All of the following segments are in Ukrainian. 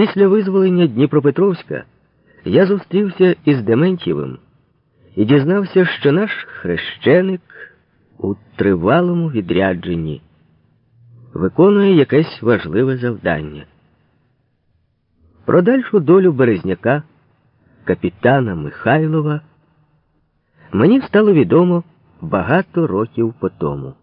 Після визволення Дніпропетровська я зустрівся із Дементьєвим і дізнався, що наш хрещеник у тривалому відрядженні виконує якесь важливе завдання. Про дальшу долю Березняка, капітана Михайлова, мені стало відомо багато років по тому.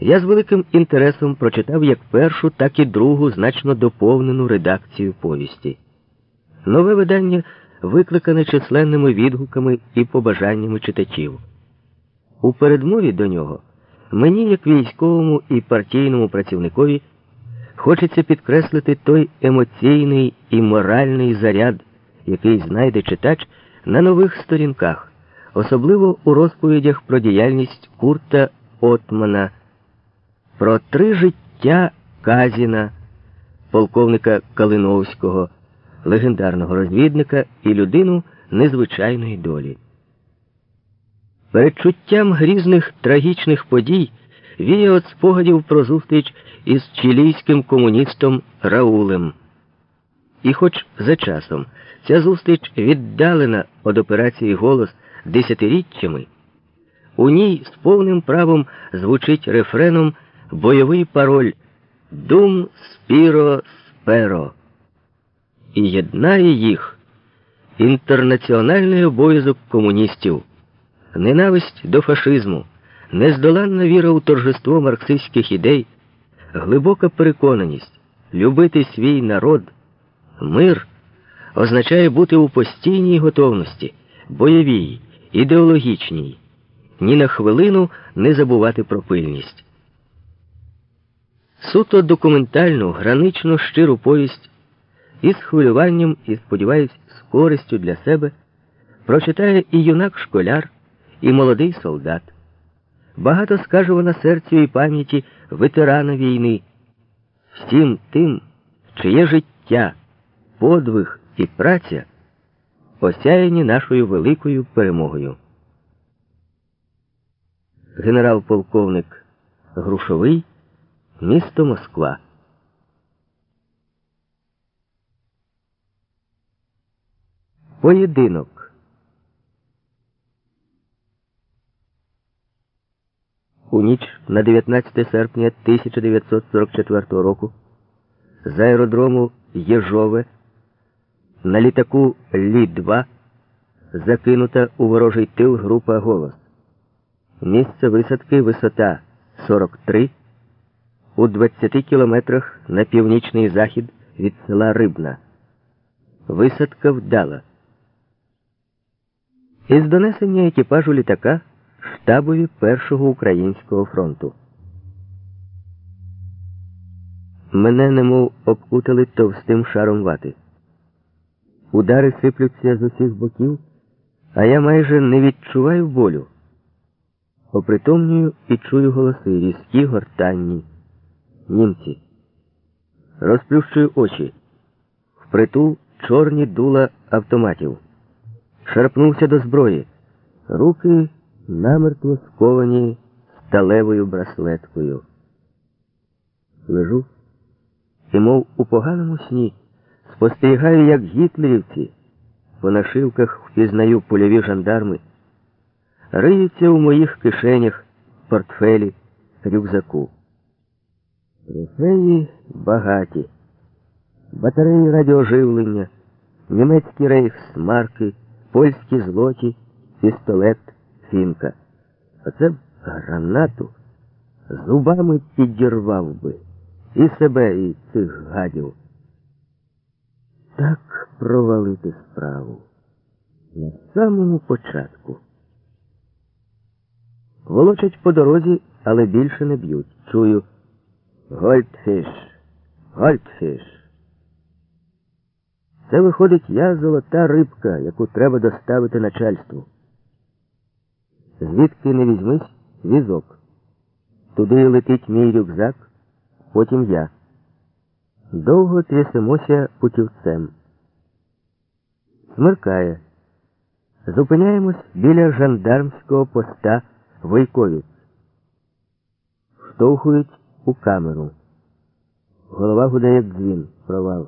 Я з великим інтересом прочитав як першу, так і другу значно доповнену редакцію повісті. Нове видання викликане численними відгуками і побажаннями читачів. У передмові до нього мені, як військовому і партійному працівникові, хочеться підкреслити той емоційний і моральний заряд, який знайде читач на нових сторінках, особливо у розповідях про діяльність Курта Отмана про три життя Казіна, полковника Калиновського, легендарного розвідника і людину незвичайної долі. Передчуттям грізних трагічних подій віє от спогадів про зустріч із чилійським комуністом Раулем. І хоч за часом ця зустріч віддалена від операції голос десятиріччями, у ній з повним правом звучить рефреном бойовий пароль Дум Спіро Сперо і єднає їх інтернаціональний обов'язок комуністів, ненависть до фашизму, нездоланна віра у торжество марксистських ідей, глибока переконаність любити свій народ, мир означає бути у постійній готовності, бойовій, ідеологічній, ні на хвилину не забувати про пильність. Суто документальну, гранично щиру повість із хвилюванням і, сподіваюсь, з користю для себе прочитає і юнак-школяр, і молодий солдат. Багато скаже вона серцю і пам'яті ветерана війни, всім тим, чиє життя, подвиг і праця осяяні нашою великою перемогою. Генерал-полковник Грушовий Місто Москва. Поєдинок. У ніч на 19 серпня 1944 року з аеродрому Єжове на літаку Лі-2 закинута у ворожий тил група голос. Місце висадки висота 43 у 20 кілометрах на північний захід від села Рибна. Висадка вдала. Із донесення екіпажу літака штабові Першого українського фронту. Мене немов обкутали товстим шаром вати. Удари сиплються з усіх боків, а я майже не відчуваю болю. Опритомнюю і чую голоси різкі гортанні німці. Розплющую очі. Впритул чорні дула автоматів. Шарпнувся до зброї. Руки намертво сковані сталевою браслеткою. Лежу і, мов у поганому сні, спостерігаю, як гітлерівці по нашивках впізнаю польові жандарми, риються у моїх кишенях, портфелі, рюкзаку. Трофеї багаті, батареї радіоживлення, німецькі рейхсмарки, польські злоті, пістолет, фінка. Оце б гранату зубами підірвав би і себе, і цих гадів. Так провалити справу на самому початку. Волочать по дорозі, але більше не б'ють. Чую. Гольдфіш, Гольдфіш. Це виходить я золота рибка, яку треба доставити начальству. Звідки не візьмись візок. Туди летить мій рюкзак, потім я. Довго трясемося путівцем. Смеркає. Зупиняємось біля жандармського поста Войковіць. Штовхують у камеру. Голова гуде, як дзвін, провал.